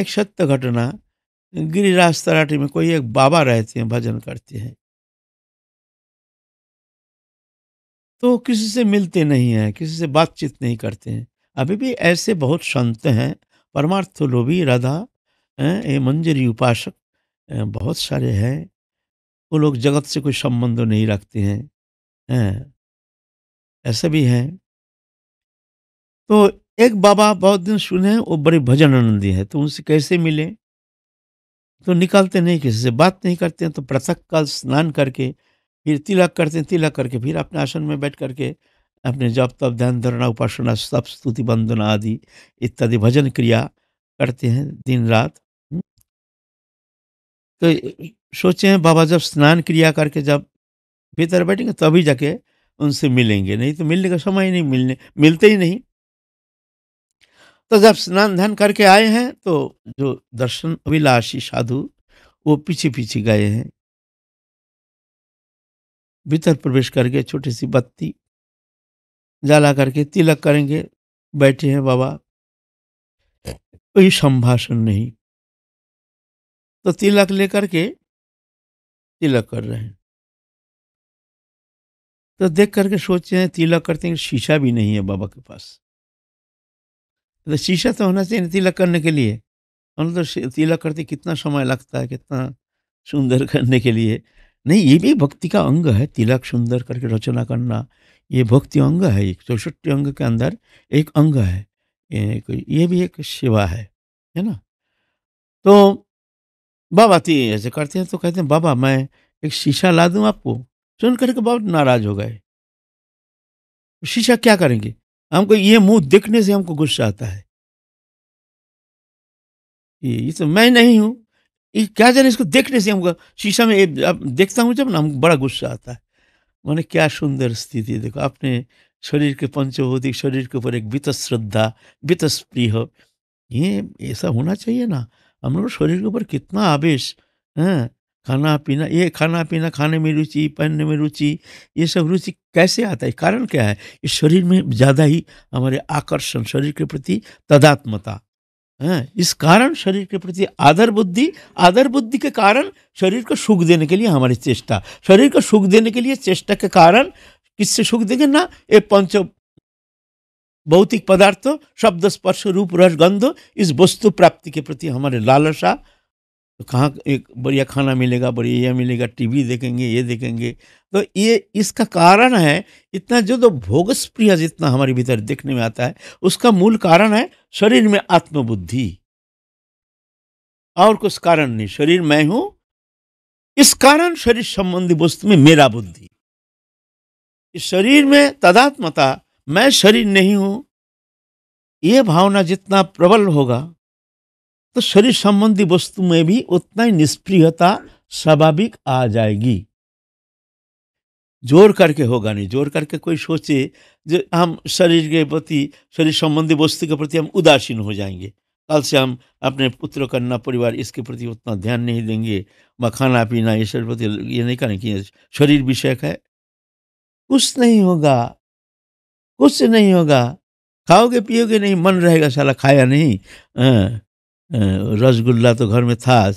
एक सत्य घटना गिरिराज तराटी में कोई एक बाबा रहते हैं, भजन करते हैं। तो किसी से मिलते नहीं हैं, किसी से बातचीत नहीं करते हैं। अभी भी ऐसे बहुत संत हैं, परमार्थ लोभी, राधा ये मंजरी उपासक बहुत सारे हैं। वो लोग जगत से कोई संबंध नहीं रखते हैं हैं, ऐसे भी हैं। तो एक बाबा बहुत दिन सुने वो बड़े भजन आनंदी है तो उनसे कैसे मिले? तो निकालते नहीं, किसी से बात नहीं करते हैं तो पृथक काल स्नान करके, फिर तिलक करते हैं, तिलक करके, फिर अपने आसन में बैठ करके, अपने जप तप, ध्यान धरना, उपासना सब स्तुति, वंदना आदि, इत्यादि भजन क्रिया करते हैं दिन रात। हम्म। तो सोचे हैं, बाबा जब स्नान क्रिया करके जब भीतर बैठेंगे, तभी जाके उनसे मिलेंगे, नहीं तो मिलने का समय ही नहीं, मिलने, मिलते ही नहीं। तो जब स्नान ध्यान करके आए हैं तो जो दर्शन अभिलाषी साधु, वो पीछे पीछे गए हैं। भीतर प्रवेश करके छोटी सी बत्ती जला करके तिलक करेंगे, बैठे हैं बाबा। कोई संभाषण नहीं। तो तिलक लेकर के तिलक कर रहे हैं। तो देख करके सोचे हैं, तिलक करते हैं, शीशा भी नहीं है बाबा के पास। तो शीशा तो होना चाहिए तिलक करने के लिए। हम तो तिलक करते कितना समय लगता है, कितना सुंदर करने के लिए। नहीं, ये भी भक्ति का अंग है, तिलक सुंदर करके रचना करना। ये भक्ति अंग है, एक चौसठी अंग के अंदर एक अंग है ये ये भी एक सेवा है है ना? तो बाबा ती ऐसे करते हैं तो कहते हैं, बाबा, मैं एक शीशा ला दूँ आपको? सुन करके बहुत नाराज़ हो गए। शीशा क्या करेंगे? हमको ये मुँह देखने से हमको गुस्सा आता है। ये तो मैं नहीं हूँ। ये क्या जाने इसको देखने से हमको, शीशा में अब देखता हूँ जब ना हमको बड़ा गुस्सा आता है। मैंने क्या सुंदर स्थिति देखो अपने शरीर के पंचभौतिक शरीर के ऊपर एक वित श्रद्धा वित स्प्रिय ये, ऐसा होना चाहिए ना। हम लोग शरीर के ऊपर कितना आवेश, है। खाना पीना ये खाना पीना खाने में रुचि पहनने में रुचि, ये सब रुचि कैसे आता है? कारण क्या है? इस शरीर में ज़्यादा ही हमारे आकर्षण, शरीर के प्रति तदात्मता। है, इस कारण शरीर के प्रति आदर बुद्धि आदर बुद्धि के कारण शरीर को सुख देने के लिए हमारी चेष्टा। शरीर को सुख देने के लिए चेष्टा के कारण किससे सुख देंगे ना? ये पंच भौतिक पदार्थ, शब्द, स्पर्श, रूप, रस, गंध, इस वस्तु प्राप्ति के प्रति हमारे लालसा तो कहाँ एक बढ़िया खाना मिलेगा, बढ़िया ये मिलेगा, टीवी देखेंगे, ये देखेंगे। तो ये इसका कारण है, इतना जो तो भोगस्प्रिय जितना हमारे भीतर देखने में आता है, उसका मूल कारण है शरीर में आत्मबुद्धि। और कुछ कारण नहीं, शरीर मैं हूँ, इस कारण शरीर संबंधी वस्तु में मेरा बुद्धि। इस शरीर में तदात्मता, मैं शरीर नहीं हूँ, ये भावना जितना प्रबल होगा तो शरीर संबंधी वस्तु में भी उतना ही निष्प्रियता स्वाभाविक आ जाएगी। ज़ोर करके होगा नहीं। ज़ोर करके कोई सोचे जो हम शरीर के प्रति शरीर संबंधी वस्तु के प्रति हम उदासीन हो जाएँगे। कल से हम अपने पुत्र कन्या परिवार इसके प्रति उतना ध्यान नहीं देंगे। व खाना पीना ये सब प्रति ये नहीं करें कि शरीर विषयक है। कुछ नहीं होगा। कुछ नहीं होगा। खाओगे पियोगे नहीं मन रहेगा साला खाया नहीं। हाँ, रसगुल्ला तो घर में था,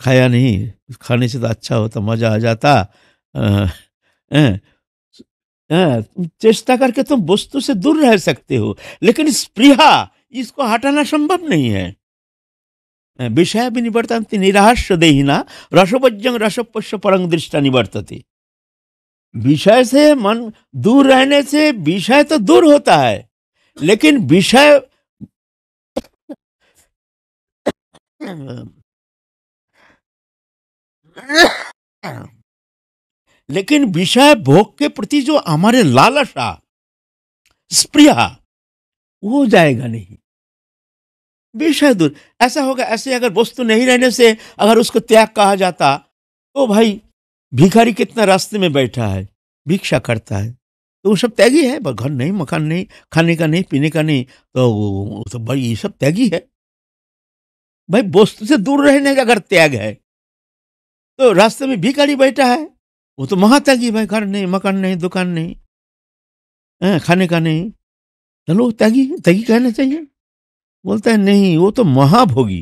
खाया नहीं, खाने से तो अच्छा होता, मज़ा आ जाता। चेष्टा करके तुम वस्तु से दूर रह सकते हो, लेकिन स्पृहा, इसको हटाना संभव नहीं है। विषय भी निवर्तन्ति निराश देहिना रसोपज्जंग रसोपस्य परंग दृष्टा निवर्तते। विषय से मन दूर रहने से विषय तो दूर होता है, लेकिन विषय लेकिन विषय भोग के प्रति जो हमारे लालसा, स्प्रिया, वो जाएगा नहीं। विषय दूर, ऐसा होगा, ऐसे अगर वस्तु नहीं रहने से अगर उसको त्याग कहा जाता तो भाई, भिखारी कितना रास्ते में बैठा है, भिक्षा करता है तो वो सब त्यागी है, घर नहीं, मकान नहीं, खाने का नहीं, पीने का नहीं तो वो तो भाई, ये सब त्यागी है। भाई वस्तु से दूर रहने का अगर त्याग है तो रास्ते में भिखारी बैठा है। वो तो महात्यागी भाई घर नहीं मकान नहीं दुकान नहीं हैं, खाने का नहीं। चलो त्यागी त्यागी कहना चाहिए। बोलता है नहीं वो तो महाभोगी।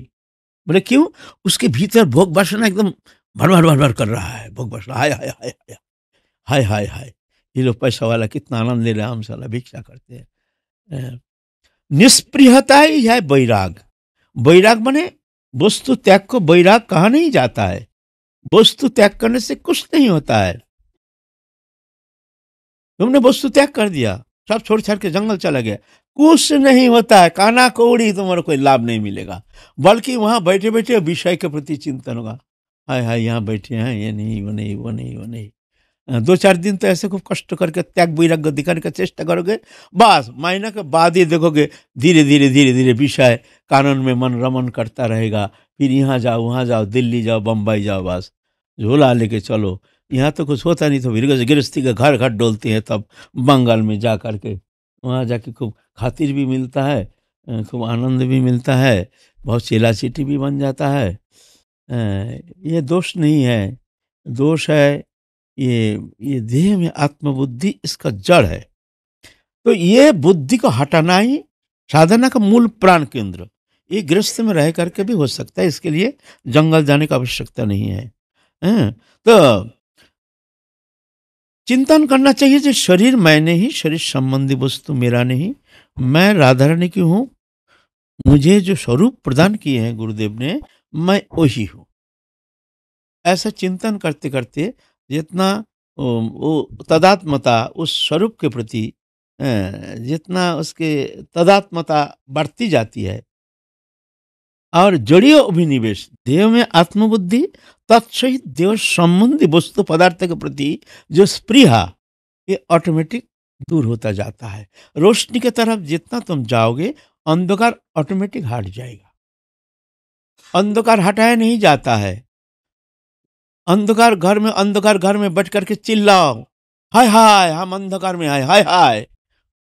बोले क्यों? उसके भीतर भोग वासना एकदम भर भर भर भर कर रहा है भोग वासना। हाय हाय हाय हाय हाय हाय हाय। ये लोग पैसा वाला कितना आनंद ले रहे हैं हम साला भिक्षा करते हैं। निष्प्रियता ही है बैराग बैराग बने? वस्तु त्याग को बैराग कहा नहीं जाता है? वस्तु त्याग करने से कुछ नहीं होता है। तुमने वस्तु त्याग कर दिया। सब छोड़ छाड़ के जंगल चला गया। कुछ नहीं होता है। काना कौड़ी तुम्हारा कोई लाभ नहीं मिलेगा। बल्कि वहाँ बैठे बैठे विषय के प्रति चिंतन होगा। हाय हाय यहाँ बैठे हैं, ये नहीं, वो नहीं वो नहीं वो नहीं। दो चार दिन तो ऐसे खूब कष्ट करके त्याग वैराग्य दिखाने का चेष्टा करोगे, बस महीना के बाद ही देखोगे धीरे धीरे धीरे धीरे विषय कानून में मन रमन करता रहेगा। फिर यहाँ जाओ, वहाँ जाओ, दिल्ली जाओ, बम्बई जाओ, बस झोला लेके चलो। यहाँ तो कुछ होता नहीं तो फिर गृहस्थी के घर घर डोलते हैं तब बंगाल में जा कर के वहाँ जाके खूब खातिर भी मिलता है खूब आनंद भी मिलता है, बहुत चेला चीटी भी बन जाता है। ये दोष नहीं है, दोष है ये ये देह में आत्मबुद्धि इसका जड़ है। तो ये बुद्धि को हटाना ही साधना का मूल प्राण केंद्र। ये गृहस्थ में रह करके भी हो सकता है, इसके लिए जंगल जाने की आवश्यकता नहीं है। हैं? तो चिंतन करना चाहिए कि शरीर मैंने ही, शरीर संबंधी वस्तु मेरा नहीं, मैं राधा रानी की हूँ, मुझे जो स्वरूप प्रदान किए हैं गुरुदेव ने, मैं वही हूँ। ऐसा चिंतन करते करते जितना वो तदात्मता उस स्वरूप के प्रति जितना उसके तदात्मता बढ़ती जाती है। और जड़ीय अभिनिवेश, देव में आत्मबुद्धि, तत्सहित देव संबंधी वस्तु पदार्थ के प्रति जो स्प्रिया ये ऑटोमेटिक दूर होता जाता है। रोशनी की तरफ़ जितना तुम जाओगे, अंधकार ऑटोमेटिक हट जाएगा। अंधकार हटाया नहीं जाता है। अंधकार घर में, अंधकार घर में बैठ करके चिल्लाओ। हाय हाय, हम अंधकार में आए, हाय हाय।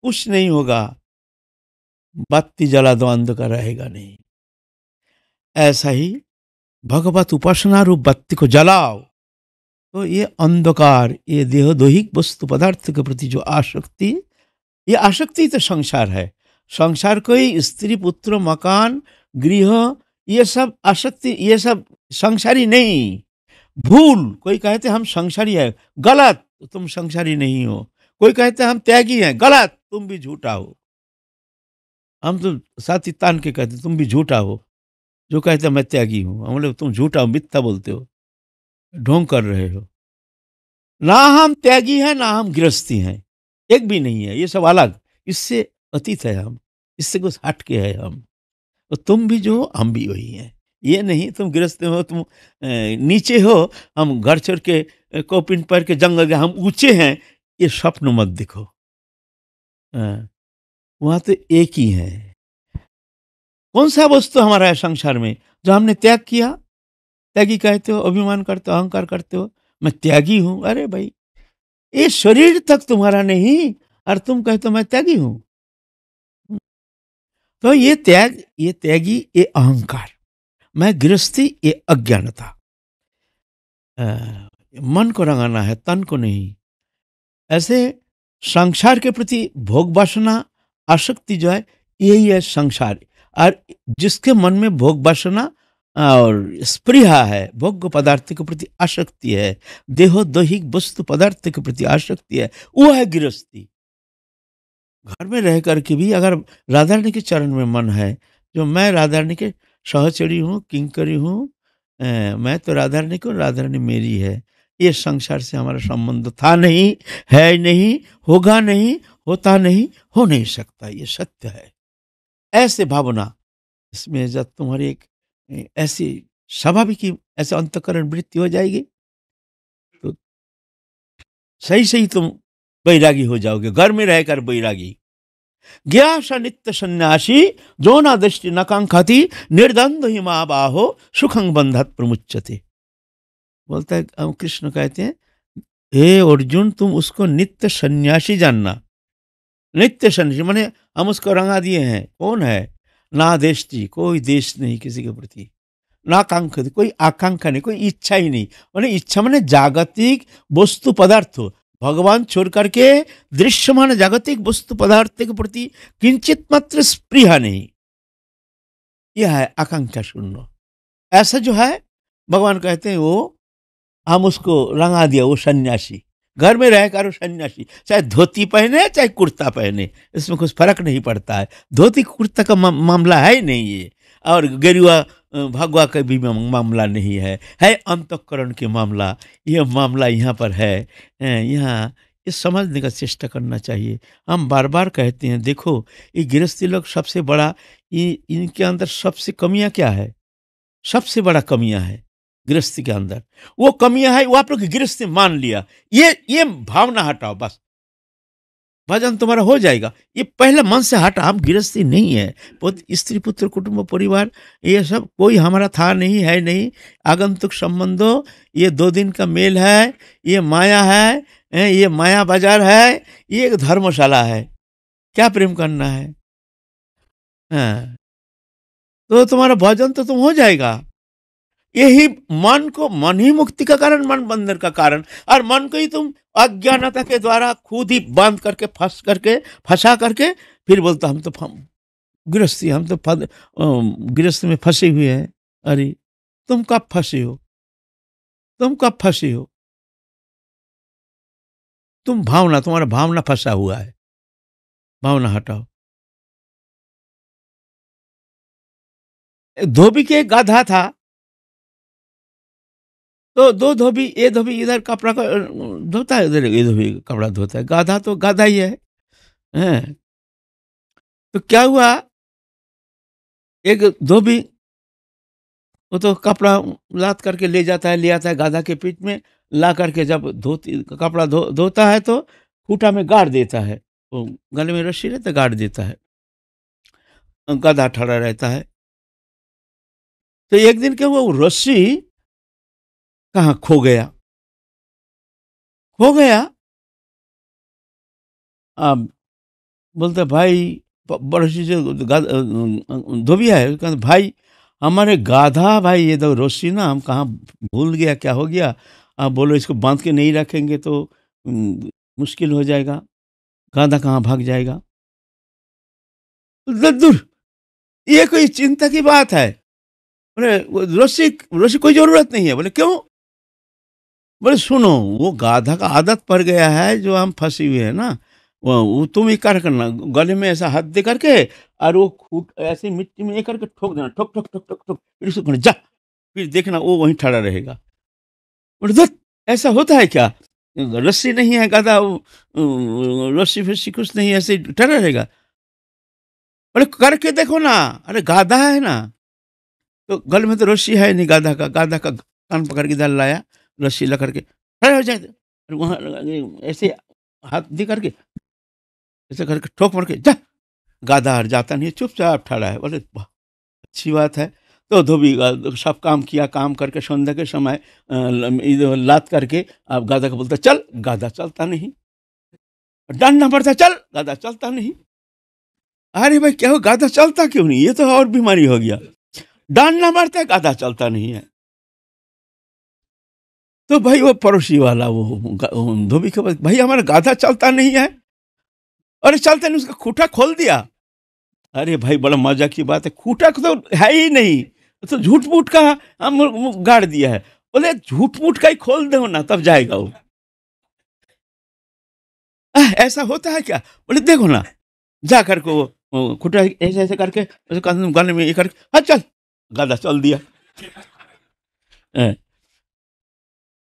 कुछ नहीं होगा। बत्ती जला दो, अंधकार रहेगा नहीं। ऐसा ही भगवत उपासना रूप बत्ती को जलाओ। तो ये अंधकार, ये देह देहदोहिक वस्तु पदार्थ के प्रति जो आसक्ति, ये आसक्ति तो संसार है। संसार को ही स्त्री, पुत्र, मकान, गृह, ये सब आसक्ति, ये सब संसारी नहीं। भूल। कोई कहते हम संसारी है। गलत। तुम संसारी नहीं हो। कोई कहते हम त्यागी हैं। गलत। तुम भी झूठा हो। हम तो साथी तान के कहते तुम भी झूठा हो। जो कहते मैं त्यागी हूँ। हम बोले, तुम झूठा हो, मिथ्या बोलते हो। ढोंग कर रहे हो। ना हम त्यागी हैं, ना हम गृहस्थी हैं। एक भी नहीं है। ये सब अलग। इससे अतीत है हम। इससे कुछ हट के है हम। तो तुम भी जो हम भी वही हैं। ये नहीं, तुम गृहस्थ हो, तुम नीचे हो, हम घर छोड़ के कोपिन पर के जंगल गए हम ऊँचे हैं, ये स्वप्न मत देखो। वहाँ तो एक ही है। कौन सा वस्तु हमारा है संसार में, जो हमने त्याग किया? त्यागी कहते हो, अभिमान करते हो, अहंकार करते हो, मैं त्यागी हूँ? अरे भाई, ये शरीर तक तुम्हारा नहीं, और तुम कहते हो, मैं त्यागी हूँ। तो ये त्याग, ये त्यागी, ये अहंकार। मैं गृहस्थी ये अज्ञानता मन को रंगाना है, तन को नहीं। ऐसे संसार के प्रति भोग वासना, आसक्ति जो है, यही है संसार। और जिसके मन में भोग वासना और स्प्रिया है भोग पदार्थ के प्रति आसक्ति है देहो दैहिक वस्तु पदार्थ के प्रति आसक्ति है, वो है गृहस्थी। घर में रह करके भी अगर राधा रानी के चरण में मन है, जो मैं राधा रानी के सहचरी हूँ, किंकरी हूँ मैं तो राधा रानी को, राधा रानी मेरी है। ये संसार से हमारा संबंध था नहीं, है नहीं, होगा नहीं, होता नहीं, हो नहीं सकता, ये सत्य है। ऐसे भावना, इसमें जब तुम्हारी एक ऐसी स्वाभाविक ऐसे अंतकरण वृत्ति हो जाएगी तो सही सही तुम बैरागी हो जाओगे, घर में रहकर बैरागी। गया स नित्य सन्यासी जो ना दृष्टि नकांक्षति निर्द्वंद ही माँ बाहो सुखंग बंधत प्रमुचते बोलता है हम कृष्ण कहते हैं, हे अर्जुन, तुम उसको नित्य सन्यासी जानना। नित्य सन्यासी, माने हम उसको रंगा दिए हैं। कौन है? ना देशती कोई देश नहीं किसी के प्रति। ना आकांक्षा, कोई आकांक्षा नहीं, कोई इच्छा ही नहीं। माने इच्छा माने जागतिक वस्तु पदार्थ भगवान छोड़ करके दृश्यमान जागतिक वस्तु पदार्थ के प्रति किंचित मात्र स्पृहा नहीं। यह है आकांक्षा शून्य। ऐसा जो है, भगवान कहते हैं, वो, हम उसको रंगा दिया, वो सन्यासी। घर में रहकर वो सन्यासी। चाहे धोती पहने, चाहे कुर्ता पहने, इसमें कुछ फ़र्क नहीं पड़ता है। धोती कुर्ता का मामला है ही नहीं ये। और गेरुआ भगवा का भी मामला नहीं है। है अंतकरण के मामला। यह मामला यहाँ पर है। यहाँ ये समझने का चेष्टा करना चाहिए। हम बार बार कहते हैं, देखो, ये गृहस्थी लोग सबसे बड़ा ये इनके अंदर सबसे कमियाँ क्या है? सबसे बड़ा कमियाँ है गृहस्थी के अंदर। वो कमियाँ है, वो आप लोग गृहस्थी मान लिया। ये ये भावना हटाओ, बस। भजन तुम्हारा हो जाएगा। ये पहले मन से हट हम गृहस्थी नहीं है। स्त्री, पुत्र, कुटुंब, परिवार, ये सब कोई हमारा था नहीं, है नहीं। आगंतुक संबंधों, ये दो दिन का मेल है, ये माया है, ये माया बाज़ार है, ये एक धर्मशाला है। क्या प्रेम करना है? हाँ। तो तुम्हारा भजन तो तुम हो जाएगा। यही मन को मन ही मुक्ति का कारण, मन बंधन का कारण। और मन को ही तुम अज्ञानता के द्वारा खुद ही बंद करके, फंस करके, फंसा करके, फिर बोलता, हम तो गृहस्थी, हम तो गृहस्थ में फंसे हुए हैं। अरे, तुम कब फंसे हो? तुम कब फंसे हो? तुम भावना, तुम्हारा भावना फंसा हुआ है। भावना हटाओ। धोबी के गाधा था। तो दो धोबी ये धोबी इधर कपड़ा का, धोता है इधर ये धोबी कपड़ा धोता है। गाधा तो गाधा ही है। हैं? तो क्या हुआ? एक धोबी वो तो कपड़ा लाद करके ले जाता है, ले आता है गाधा के पीठ में। ला करके जब धोती, कपड़ा धो, धोता है तो खूटा में गाड़ देता है। वो गले में रस्सी रहता गाड़ देता है। गधा ठड़ा रहता है। तो एक दिन क्या हुआ? वो रस्सी कहा खो गया? खो गया? अब बोलते, भाई बड़सी से धोबिया है कहते भाई, हमारे गाधा भाई, ये तो रोशी ना, हम कहाँ भूल गया, क्या हो गया? आप बोलो, इसको बाँध के नहीं रखेंगे तो मुश्किल हो जाएगा। गाधा कहाँ भाग जाएगा? दूर, ये कोई चिंता की बात है। बोले रोशी रोशी कोई ज़रूरत नहीं है। बोले, क्यों? बोले, सुनो, वो गाधा का आदत पड़ गया है जो हम फंसी हुए हैं ना। वो तुम ही कर करना, गले में ऐसा हाथ दे करके और वो खूट, ऐसे मिट्टी में ये करके ठोक देना, ठोक ठोक ठोक ठोक ठोक, फिर उसको जा। फिर देखना वो वहीं ठड़ा रहेगा। बोले ऐसा होता है क्या? रस्सी नहीं है गाधा रस्सी फिस्सी कुछ नहीं, ऐसे ठहरा रहेगा। अरे करके देखो ना, अरे गाधा है ना। तो गल में तो रस्सी है नहीं गाधा का गाधा का कान पकड़ के डाल लाया। रस्सी ला करके खड़े हो जाए वहाँ ऐसे हाथ दे करके, ऐसे करके ठोक मार के, जा। गाधा हर जाता नहीं चुपचाप ठड़ा है। बोले अच्छी बात है। तो धोबी सब काम किया, काम करके संध्या के समय लात करके, आप गाधा को बोलते, चल गाधा चलता नहीं। डांटना पड़ता चल गाधा चलता नहीं। अरे भाई, क्या हो गाधा चलता क्यों नहीं? ये तो और बीमारी हो गया। डांडना पड़ता है गाधा चलता नहीं है। तो भाई वो पड़ोसी वाला, वो धोबी के भाई हमारा गाधा चलता नहीं है। अरे चलते नहीं, उसका खूटा खोल दिया। अरे भाई बड़ा मज़ा की बात है, खूटा तो है ही नहीं। तो झूठ मूठ का हम गाड़ दिया है। बोले झूठ मूठ का ही खोल दो ना, तब जाएगा वो। ऐसा होता है क्या? बोले, देखो ना जा करके वो खूटा ऐसे ऐसे करके गाने में ये करके हाँ चल, गाधा चल दिया।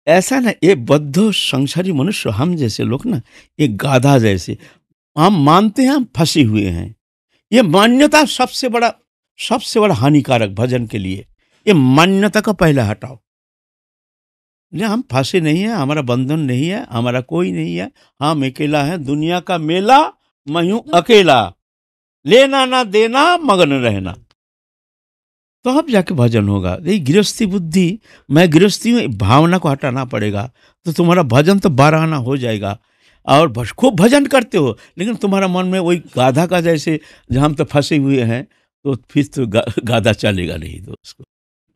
ऐसा ना, ये बद्ध संसारी मनुष्य, हम जैसे लोग ना, ये गाधा जैसे, हम मानते हैं, हम फंसे हुए हैं। ये मान्यता सबसे बड़ा सबसे बड़ा हानिकारक भजन के लिए, ये मान्यता का पहला हटाओ। नहीं हम फंसे नहीं है, हमारा बंधन नहीं है, हमारा कोई नहीं है, हम अकेला है, दुनिया का मेला, मैं हूँ अकेला। लेना ना देना, मगन रहना। तो जाके भजन होगा। यही गृहस्थी बुद्धि मैं गृहस्थी हूँ भावना को हटाना पड़ेगा। तो तुम्हारा भजन तो बारहाना हो जाएगा। और खूब भजन करते हो लेकिन तुम्हारा मन में वही गाधा का जैसे जहाँ तो फंसे हुए हैं तो फिर तो गा, गाधा चलेगा नहीं तो उसको।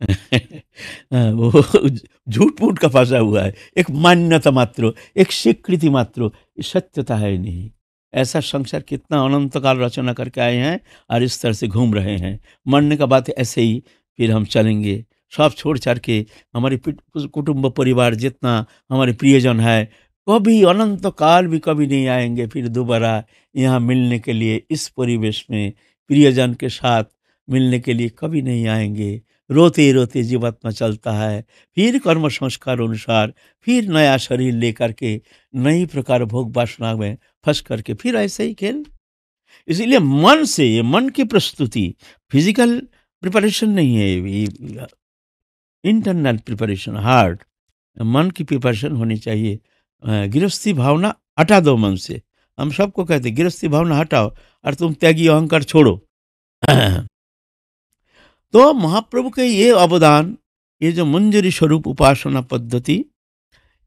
वो झूठ मूठ का फंसा हुआ है। एक मान्यता मात्र एक स्वीकृति मात्र सत्यता है नहीं। ऐसा संसार कितना अनंत काल रचना करके आए हैं और इस तरह से घूम रहे हैं। मरने का बात ऐसे ही, फिर हम चलेंगे। सब छोड़ छाड़ के हमारे कुटुंब परिवार जितना हमारे प्रियजन है, कभी अनंत काल भी कभी नहीं आएँगे, फिर दोबारा यहाँ मिलने के लिए, इस परिवेश में प्रियजन के साथ मिलने के लिए कभी नहीं आएँगे। रोते रोते जीवात्मा चलता है। फिर कर्म संस्कार अनुसार फिर नया शरीर लेकर के नई प्रकार भोग वासना में फंस करके फिर ऐसे ही खेल। इसीलिए मन से ये मन की प्रस्तुति फ़िज़िकल प्रिपरेशन नहीं है इंटरनल प्रिपरेशन हार्ट मन की प्रिपरेशन होनी चाहिए। गृहस्थी भावना हटा दो मन से। हम सबको कहते गृहस्थी भावना हटाओ और तुम त्यागी अहंकार छोड़ो। तो महाप्रभु के ये अवदान, ये जो मंजरी स्वरूप उपासना पद्धति,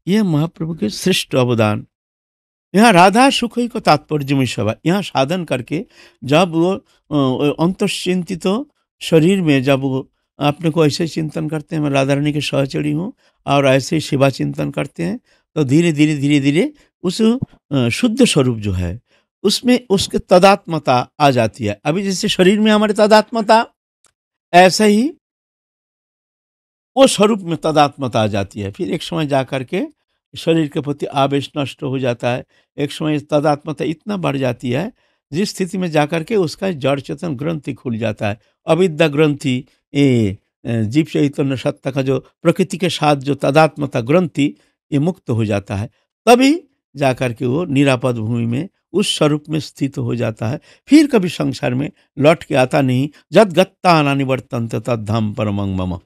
ये महाप्रभु के श्रेष्ठ अवदान। यहाँ राधा सुख ही को तात्पर्य में सभा, यहाँ साधन करके जब वो अंतश्चिंतित तो शरीर में जब वो अपने को ऐसे चिंतन करते हैं, मैं राधा रानी के सहचड़ी हूँ, और ऐसे ही सेवा चिंतन करते हैं तो धीरे धीरे धीरे धीरे उस शुद्ध स्वरूप जो है, उसमें उसके तदात्मता आ जाती है। अभी जैसे शरीर में हमारे तदात्मता ऐसे ही वो स्वरूप में तदात्मता आ जाती है। फिर एक समय जा कर के शरीर के प्रति आवेश नष्ट हो जाता है। एक समय तदात्मता इतना बढ़ जाती है, जिस स्थिति में जाकर के उसका जड़ चेतन ग्रंथि खुल जाता है। अविद्या ग्रंथि ये जीव चैतन्य सत्ता का जो प्रकृति के साथ जो तदात्मता ग्रंथि, ये मुक्त हो जाता है। तभी जाकर के वो निरापद भूमि में उस स्वरूप में स्थित हो जाता है। फिर कभी संसार में लौट के आता नहीं। जद गत्ता अनिवर्तन तद धाम परमंग मम।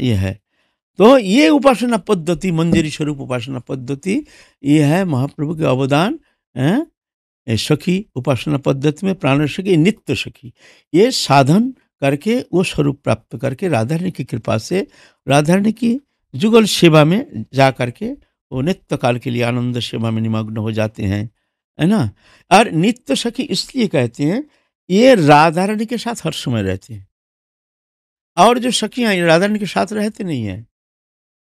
ये है। तो ये उपासना पद्धति, मंजरी स्वरूप उपासना पद्धति, ये है महाप्रभु के अवदान सखी उपासना पद्धति में, प्राण सखी, नित्य सखी। ये साधन करके, वो स्वरूप प्राप्त करके, राधारणी की कृपा से, राधारणी की जुगल सेवा में जा करके, वो नित्य काल के लिए आनंद सेवा में निमग्न हो जाते हैं। है ना? और नित्य सखी इसलिए कहते हैं, ये राधारणी के साथ हर समय रहते हैं। और जो सखियाँ राधारणी के साथ रहते नहीं हैं।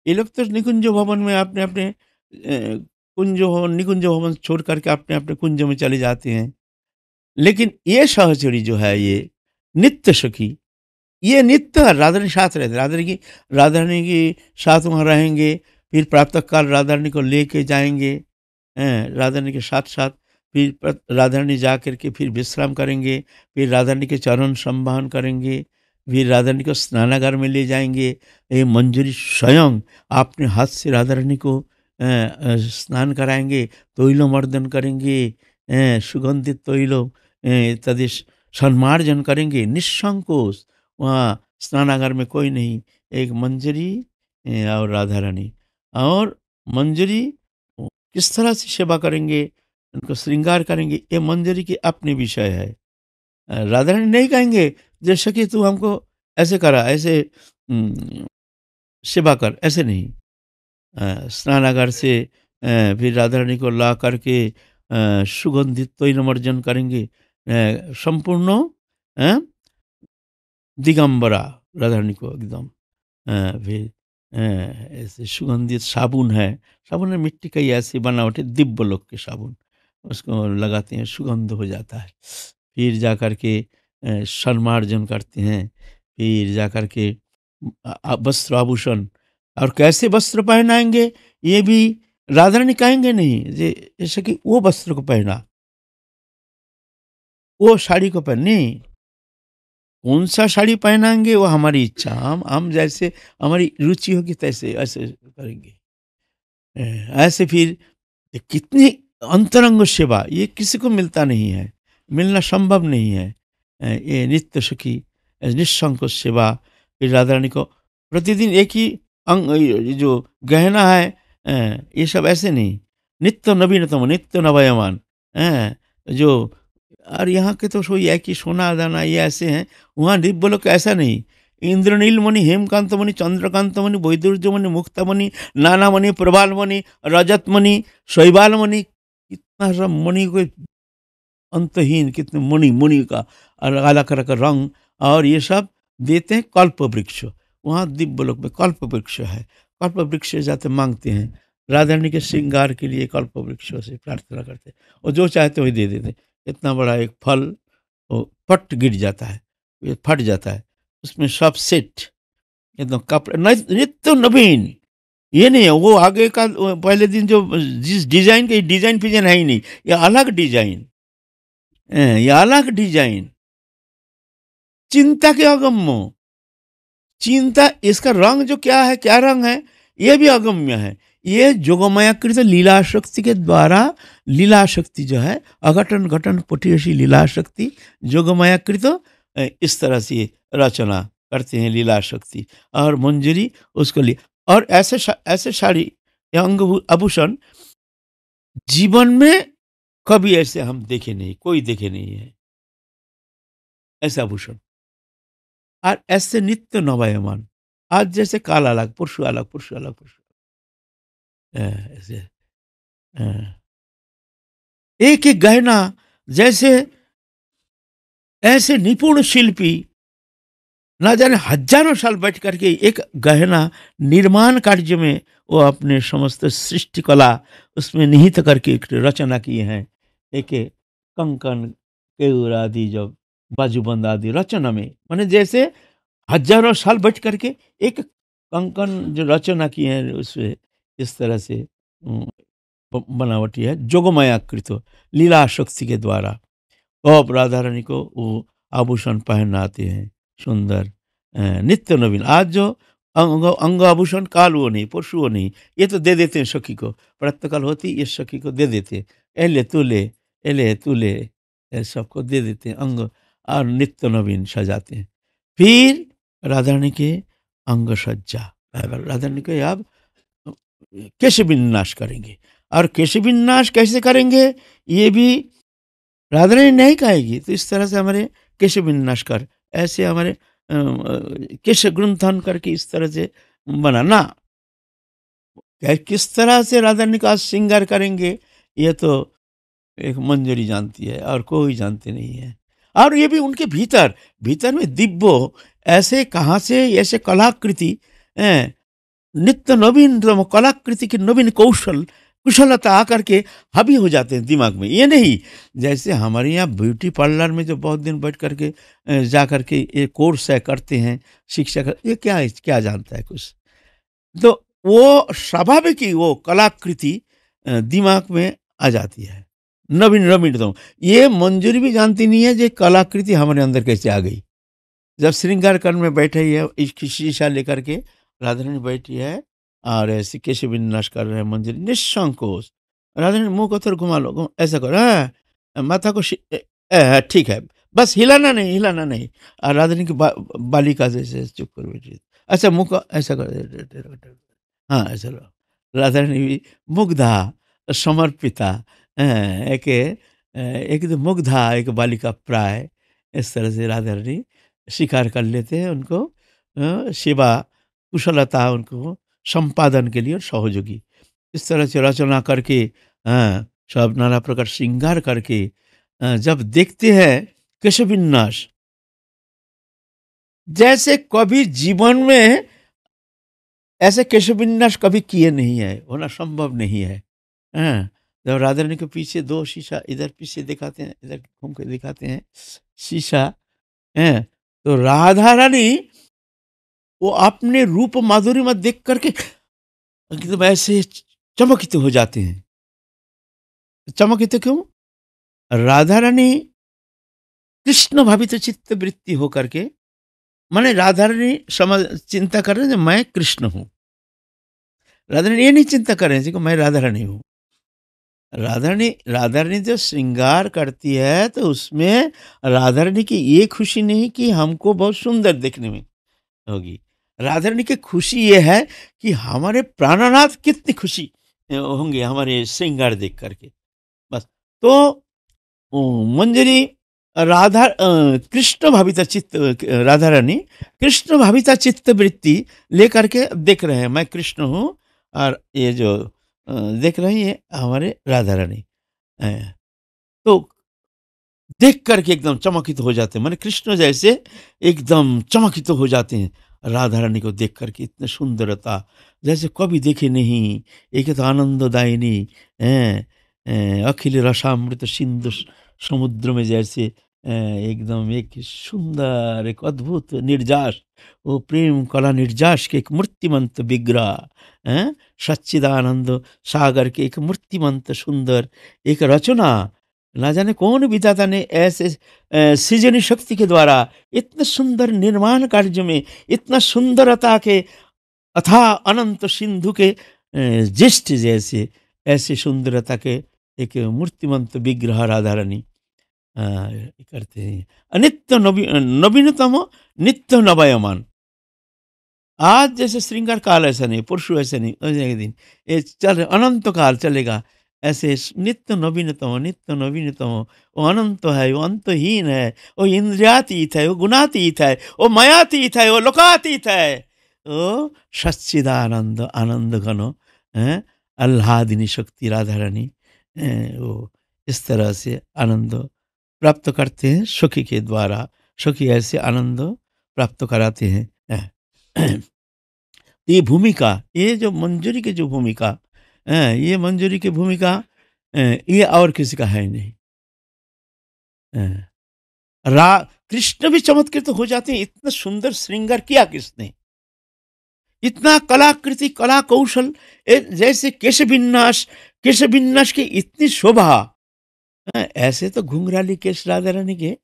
ये लोग तो निकुंज भवन में अपने अपने कुंज भवन निकुंज भवन छोड़ करके अपने अपने कुंज में चले जाते हैं। लेकिन ये सहचरी जो है, ये नित्य सखी, ये नित्य राधारानी साथ रहते राधारानी की राधारानी की साथ वहाँ रहेंगे, फिर प्रातः काल राधारानी को लेके जाएँगे। राधारानी के साथ साथ फिर राधारानी जा करके फिर विश्राम करेंगे, फिर राधारानी के चरण संवाहन करेंगे, फिर राधारानी को स्नानागार में ले जाएँगे। ये मंजूरी स्वयं अपने हाथ से राधारानी को स्नान कराएँगे, तोइलो मर्दन करेंगे सुगंधित तोइलो इत्यादि सन्मार्जन करेंगे निसंकोच वहाँ स्नानागार में कोई नहीं, एक मंजरी और राधा रानी और मंजरी किस तरह से सेवा करेंगे, उनको श्रृंगार करेंगे, ये मंजरी की अपने विषय है। राधा रानी नहीं कहेंगे, जैसे कि तू हमको ऐसे करा, ऐसे सेवा कर, ऐसे नहीं। स्नानागार से फिर राधा रानी को ला करके सुगंधित तो नमर्जन करेंगे। संपूर्ण दिगंबरा, राधा रानी को एकदम। फिर ऐसे सुगंधित साबुन है। साबुन है मिट्टी का ही ऐसी बनावट दिव्य लोग के साबुन। उसको लगाते हैं, सुगंध हो जाता है। फिर जा कर के सन्मार्जन करते हैं। फिर जा कर के वस्त्र आभूषण। और कैसे वस्त्र पहनाएँगे? ये भी राधा रानी कहेंगे नहीं जैसे कि वो वस्त्र को पहना। वो साड़ी को पहनने कौन सा साड़ी पहनाएँगे, वो हमारी इच्छा। हम हम जैसे हमारी रुचि होगी तैसे ऐसे करेंगे। ऐसे फिर कितनी अंतरंग सेवा, ये किसी को मिलता नहीं है। मिलना संभव नहीं है। ये नित्य सुखी निस्संकोच सेवा। फिर राधा रानी को प्रतिदिन एक ही अंग जो गहना है ये सब ऐसे नहीं। नित्य नवीनतम, नित्य नवयमान जो और यहाँ के तो सोई है कि सोना, दाना ये ऐसे हैं। वहाँ दिव्य लोग ऐसा नहीं। इंद्रनील मणि हेमकांत मणि चंद्रकांत मणि वैदुर्य मणि मुक्तमणि नाना मणि प्रबाल मणि रजत मणि शैबाल मणि कितना सब मणि को अंतहीन, कितने मणि मणि का अलग अलग का रंग और ये सब देते हैं कल्प वृक्ष। वहाँ दिव्य लोक में कल्प वृक्ष है। कल्प वृक्ष जाते मांगते हैं। राधा रानी के श्रृंगार के लिए कल्प वृक्षों से प्रार्थना करते हैं। और जो चाहते वही दे देते इतना बड़ा एक फल फट गिर जाता है फट जाता है। उसमें सब सेट, एकदम कपड़े नित्य नवीन, ये नहीं है, वो आगे का पहले दिन जो जिस डिज़ाइन का डिज़ाइन फिजाइन है ही नहीं, ये अलग डिज़ाइन ये अलग डिज़ाइन। चिंता के अगम्य, चिंता, इसका रंग जो क्या है, क्या रंग है, ये भी अगम्य है। ये जोगमयाकृत लीला शक्ति के द्वारा लीला शक्ति जो है, अघटन, घटन पटियसी लीला शक्ति जोगमयाकृत इस तरह से रचना करते हैं लीला शक्ति और मंजरी उसको लिए और ऐसे शा- ऐसे साड़ी अंग आभूषण जीवन में कभी ऐसे हम देखे नहीं, कोई देखे नहीं है। ऐसे आभूषण। और ऐसे नित्य नवायमान। आज जैसे काल अलग पुरुष अलग पुरुष अलग पुरुष एक एक गहना जैसे, ऐसे निपुण शिल्पी, ना जाने हज़ारों साल बैठ करके एक गहना निर्माण कार्य में वो अपने समस्त सृष्टि कला उसमें निहित करके एक रचना किए हैं। एक कंकन केयूर आदि जो बाजूबंद आदि रचना में, माने जैसे हज़ारों साल बैठ करके एक कंकन जो रचना किए हैं उसमें इस तरह से बनावटी है। जोगमयाकृत लीला शक्ति के द्वारा। अब राधा रानी को वो आभूषण पहनाते हैं, सुंदर नित्य नवीन। आज जो अंग अंग आभूषण काल वो नहीं परसु वो नहीं, ये तो दे देते हैं सखी को। प्रातःकाल होती, ये सखी को दे देते हैं। ए ले तू ले ए ले सबको दे देते हैं अंग, और नित्य नवीन सजाते हैं। फिर राधा रानी के अंग सज्जा। राधा रानी के आप कैसे विन्यास करेंगे? और कैसे विन्यास कैसे करेंगे? ये भी राधा रानी नहीं कहेगी। तो इस तरह से हमारे कैसे विन्यास कर, ऐसे हमारे कैसे ग्रंथन करके इस तरह से बनाना? किस तरह से राधा रानी का श्रृंगार करेंगे? ये तो एक मंजरी जानती है और कोई जानते नहीं है। और ये भी उनके भीतर भीतर में दिव्य ऐसे कहाँ से, ऐसे कलाकृति नित्य नवीन तो कलाकृति के नवीन कौशल, कुशलता आकर के हावी हो जाते हैं दिमाग में। ये नहीं, जैसे हमारे यहाँ ब्यूटी पार्लर में जो बहुत दिन बैठ करके जा करके ये कोर्स है, करते हैं शिक्षा कर ये क्या क्या जानता है कुछ? तो वो स्वाभाविक ही वो कलाकृति दिमाग में आ जाती है। नवीन नवीनतम ये मंजूरी भी जानती नहीं है ये कलाकृति हमारे अंदर कैसे आ गई। जब श्रृंगार कर्ण में बैठे ही है शीशा लेकर के राधा रानी बैठी है और ऐसे कैसे विन्यास कर रहे हैं मंजरी निसंकोच राधा रानी मुँह को थोड़ा घुमा लो ऐसा करो हाँ माथा को हाँ, ठीक है बस हिलाना नहीं हिलाना नहीं। और राधा रानी की बा, बालिका जैसे चुप कर बैठी अच्छा मुँह को ऐसा कर हाँ ऐसा लो। राधा भी मुग्धा समर्पिता हाँ, एक एक मुग्धा एक बालिका प्राय इस तरह से राधा रानी स्वीकार कर लेते हैं उनको सेवा कुशलता उनको संपादन के लिए सहयोगी। इस तरह से रचना करके हाँ, सब नाना प्रकार श्रृंगार करके जब देखते हैं केशव विन्यास जैसे कभी जीवन में ऐसे केशव विन्यास कभी किए नहीं है होना संभव नहीं है। हाँ, जब राधा रानी के पीछे दो शीशा इधर पीछे दिखाते हैं इधर घूम के दिखाते हैं शीशा है तो राधा रानी वो अपने रूप माधुरी में देख करके एकदम ऐसे चमकित हो जाते हैं। चमकित क्यों? राधा रानी कृष्ण भावित चित्त वृत्ति होकर के, माने राधा रानी समझ चिंता कर रहे हैं मैं कृष्ण हूँ। राधा रानी ये नहीं चिंता कर रहे हैं कि मैं राधा रानी हूँ। राधा रानी राधा रानी जो श्रृंगार करती है तो उसमें राधा रानी की ये खुशी नहीं कि हमको बहुत सुंदर देखने में होगी। राधा रानी की खुशी ये है कि हमारे प्राणनाथ कितनी खुशी होंगे हमारे श्रृंगार देख करके। बस तो मंजरी, राधा कृष्ण भाविता चित्त राधा रानी कृष्ण भाविता चित्त वृत्ति लेकर के देख रहे हैं। मैं कृष्ण हूँ और ये जो देख रहे हैं ये हमारे राधा रानी तो देख करके एकदम चमकित हो जाते हैं। माने कृष्ण जैसे एकदम चमकित हो जाते हैं। राधा रानी को देख करके इतनी सुंदरता जैसे कभी देखे नहीं एक तो आनंददायिनी हैं अखिल रसामृत सिंधु समुद्र में जैसे एकदम एक सुंदर एक अद्भुत निर्जास वो प्रेम कला निर्जास के एक मूर्तिमंत विग्रह हैं सच्चिदानंद सागर के एक मूर्तिमंत सुंदर एक रचना ना जाने कौन विधाता ने ऐसे सृजनी शक्ति के द्वारा इतने सुंदर निर्माण कार्य में, इतना सुंदरता के, अथा अनंत सिंधु के ज्येष्ठ जैसे, ऐसे सुंदरता के एक मूर्तिमंत विग्रह राधा रानी करते हैं। अनित्य नवी नवीनतम, नित्य नवयमान। आज जैसे श्रृंगार काल ऐसा नहीं, पुरुष ऐसा नहीं दिन, ये चल, अनंत काल चलेगा। ऐसे नित्य नवीनतम नित्य नवीनतम। वो अनंत है वो अंतहीन है वो इंद्रियातीत है वो गुणातीत है वो मयातीत है वो लोकातीत है। वो सच्चिदानंद, आनंद घन अल्लादिनी शक्ति राधा वो इस तरह से आनंद प्राप्त करते हैं, सुखी के द्वारा, सुखी ऐसे आनंद प्राप्त कराते हैं। ये भूमिका, ये जो मंजूरी की जो भूमिका ये मंजूरी की भूमिका ये और किसी का है नहीं। रा, कृष्ण भी चमत्कृत हो जाते हैं, इतना सुंदर श्रृंगार किया किसने? इतना कलाकृति, कला कौशल जैसे केश विन्यास केश विन्यास की इतनी शोभा। ऐसे तो घुंघराली केश राधा रानी के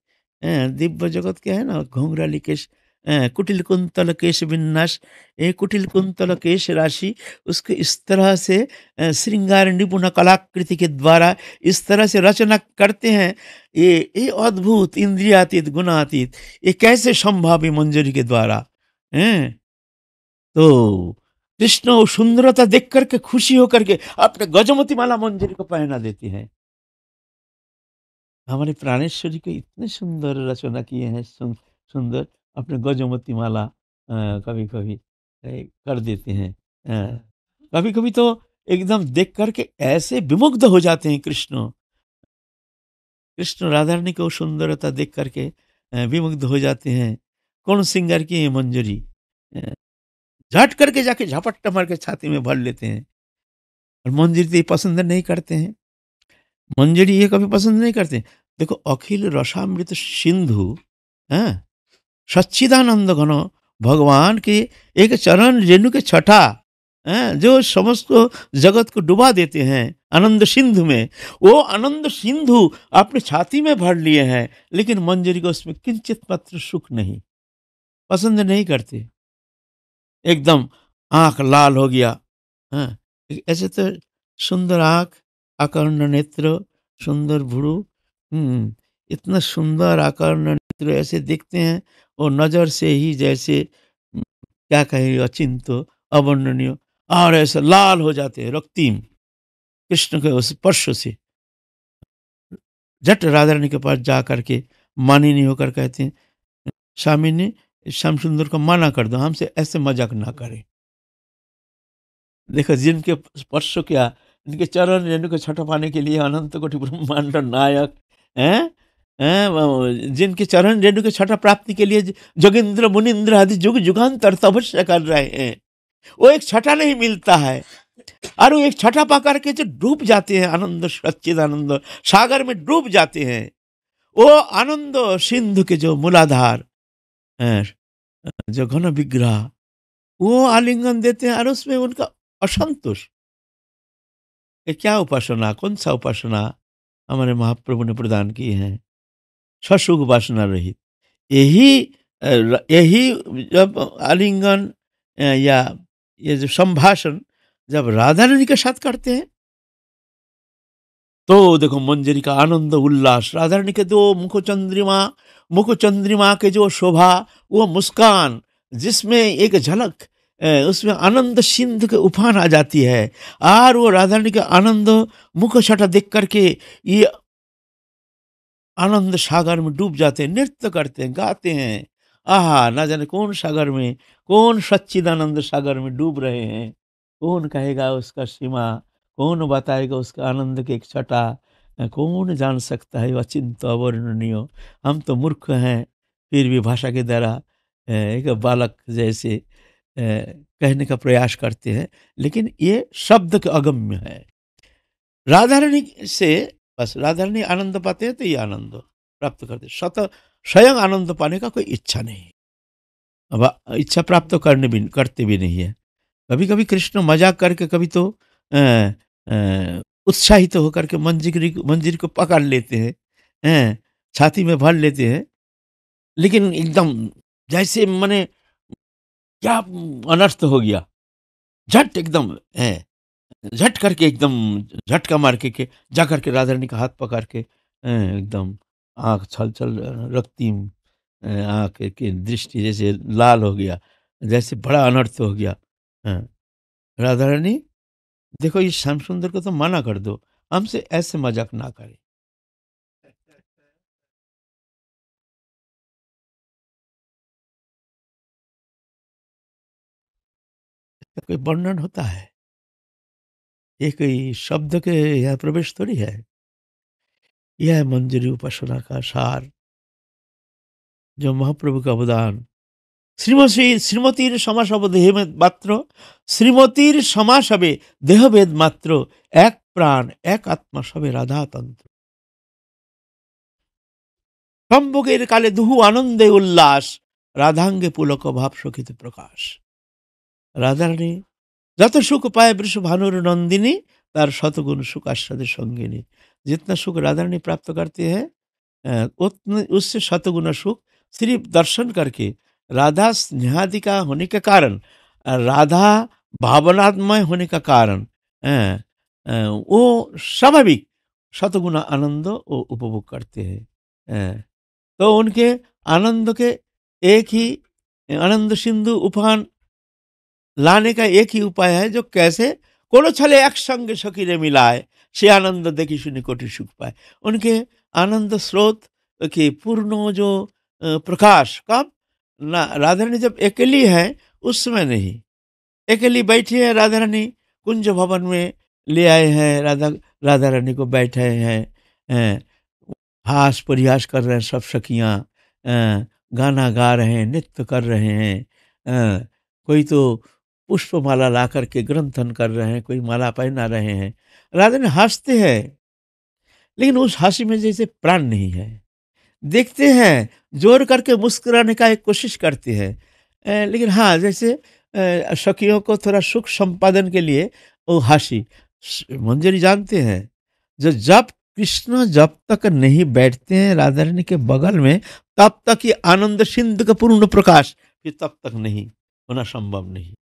दिव्य जगत के है ना, घुंघराली केश कुटिल कुंतल केश विन्यास ए, कुटिल कुंतल केश राशि, उसके इस तरह से श्रृंगार निपुण कलाकृति के द्वारा इस तरह से रचना करते हैं। ये ये अद्भुत इंद्रियातीत, गुणातीत, ये कैसे संभावी मंजूरी के द्वारा? हैं तो कृष्ण सुंदरता देख करके खुशी होकर के, अपने गजमती माला मंजरी को पहना देती है। हमारे प्राणेश्वरी को इतने सुंदर रचना किए हैं सुंदर। अपने गजोमती माला कभी कभी कर देते हैं। कभी कभी तो एकदम देख करके ऐसे विमुग्ध हो जाते हैं कृष्ण। कृष्ण राधारणी को सुंदरता देख करके विमुग्ध हो जाते हैं। कौन सिंगर की है मंजरी? झट करके जाके झपट मार के छाती में भर लेते हैं। और मंजरी तो ये पसंद नहीं करते हैं। मंजरी ये कभी पसंद नहीं करते देखो अखिल रसामृत सिंधु, है सच्चिदानंद घन भगवान के एक चरण रेणु के छठा जो समस्त जगत को डुबा देते हैं आनंद सिंधु में। वो आनंद सिंधु अपने छाती में भर लिए हैं लेकिन मंजरी को उसमें किंचित मात्र सुख नहीं। पसंद नहीं करते। एकदम आँख लाल हो गया ऐसे तो सुंदर आँख आकर्ण नेत्र सुंदर भुड़ू हम्म, इतना सुंदर आकर्ण नेत्र ऐसे देखते हैं और नज़र से ही जैसे क्या कहें अचिंत अवर्णनीय, और ऐसे लाल हो जाते हैं रक्तिम। कृष्ण के उस स्पर्श से। जट राधा के पास जा करके मानी नहीं होकर कहते हैं, स्वामी ने श्याम सुंदर को माना कर दो, हमसे ऐसे मज़ाक ना करें। देखो, जिनके स्पर्श क्या इनके चरण, जिनको छठ पाने के लिए अनंत कोटि ब्रह्मांड नायक, हैं? जिनके चरण रेणु के छठा प्राप्ति के लिए जोगिंद्र, मुनिंद्र आदि जुग जुगान्तर तपस्या कर रहे हैं। वो एक छठा नहीं मिलता है। और वो एक छठा पा करके जो डूब जाते हैं, आनंद, सच्चिदानंद सागर में डूब जाते हैं, वो आनंद सिंधु के जो मूलाधार जो घन विग्रह, वो आलिंगन देते हैं और उसमें उनका असंतोष। क्या उपासना, कौन सा उपासना हमारे महाप्रभु ने प्रदान की है? ससुख वासना रहित यही यही जब आलिंगन या ये जो संभाषण जब राधा रानी के साथ करते हैं तो देखो मंजरी का आनंद उल्लास राधा रानी के दो मुख चंद्रिमा मुख चंद्रिमा के जो शोभा वो मुस्कान जिसमें एक झलक उसमें आनंद सिंध के उफान आ जाती है और वो राधा रानी के आनंद मुख छटा देख करके ये आनंद सागर में डूब जाते हैं, नृत्य करते हैं, गाते हैं। आहा, ना जाने कौन सागर में, कौन सच्चिदानंद सागर में डूब रहे हैं। कौन कहेगा उसका सीमा, कौन बताएगा उसका आनंद के एक छटा कौन जान सकता है अचिंत अवर्णनीय हम तो मूर्ख हैं, फिर भी भाषा के द्वारा एक बालक जैसे कहने का प्रयास करते हैं, लेकिन ये शब्द के अगम्य है। राधा रानी से बस राधा रानी आनंद पाते हैं तो ये आनंद प्राप्त करते स्वतः स्वयं आनंद पाने का कोई इच्छा नहीं अब इच्छा प्राप्त करने भी, करते भी नहीं है। कभी कभी कृष्ण मज़ाक करके कभी तो उत्साहित तो होकर के मंजिरी मंजिर को पकड़ लेते हैं छाती में भर लेते हैं। लेकिन एकदम जैसे मैंने, क्या अनर्थ हो गया। झट एकदम है झट करके एकदम झटका मार के, के जा करके राधा रानी का हाथ पकड़ के एकदम आँख छल छल रक्ती आँख की दृष्टि जैसे लाल हो गया जैसे बड़ा अनर्थ हो गया। राधा रानी देखो ये श्याम सुंदर को तो मना कर दो हमसे ऐसे मज़ाक ना करे। कोई वर्णन होता है ये कोई शब्द के यह प्रवेश थोड़ी है यह मंजरी उपासना का सार जो महाप्रभु का अवदान শ্রীমতী শ্রীমতীর সমাস হবে দেহভেদ মাত্র শ্রীমতীর সমাস হবে দেহভেদ মাত্র এক প্রাণ এক আত্মা সবে রাধাতন্ত্র সম্ভোগের কালে দুহু আনন্দে উল্লাস রাধাঙ্গে পুলক ভাব সখিত প্রকাশ রাধারানী যত সুখ পায় বৃষ ভানুর নন্দিনী তার শতগুণ সুখ আস্বাদের সঙ্গিনী जितना सुख राधा रानी प्राप्त करते हैं उतने उससे शतगुना सुख सिर्फ दर्शन करके राधा स्नेहादिका होने के कारण राधा भावनात्मय होने का कारण वो स्वाभाविक शतगुना आनंद वो उपभोग करते हैं तो उनके आनंद के एक ही आनंद सिंधु उफान लाने का एक ही उपाय है जो कैसे কোনো छले एक संग सखीरे मिलाए, से आनंद देखी सुनी कोटि सुख पाए। उनके आनंद स्रोत के पूर्ण जो प्रकाश, कब? ना राधा रानी जब अकेली है, उस समय नहीं। अकेली बैठी है राधा रानी कुंज भवन में ले आए हैं, राधा राधा रानी को बैठे हैं हास परिहास कर रहे हैं सब सखियाँ गाना गा रहे हैं, नृत्य कर रहे हैं। कोई तो पुष्प माला ला करके ग्रंथन कर रहे हैं, कोई माला पहना रहे हैं। राधा हँसते हैं, लेकिन उस हँसी में जैसे प्राण नहीं है। देखते हैं, ज़ोर करके मुस्कुराने का एक कोशिश करते हैं। लेकिन हाँ जैसे सखियों को थोड़ा सुख संपादन के लिए वो हँसी। मंजरी जानते हैं, जो जब कृष्ण जब तक नहीं बैठते हैं राधा रानी के बगल में, तब तक ये आनंद सिंधु का पूर्ण प्रकाश, फिर तब तक नहीं, होना संभव नहीं।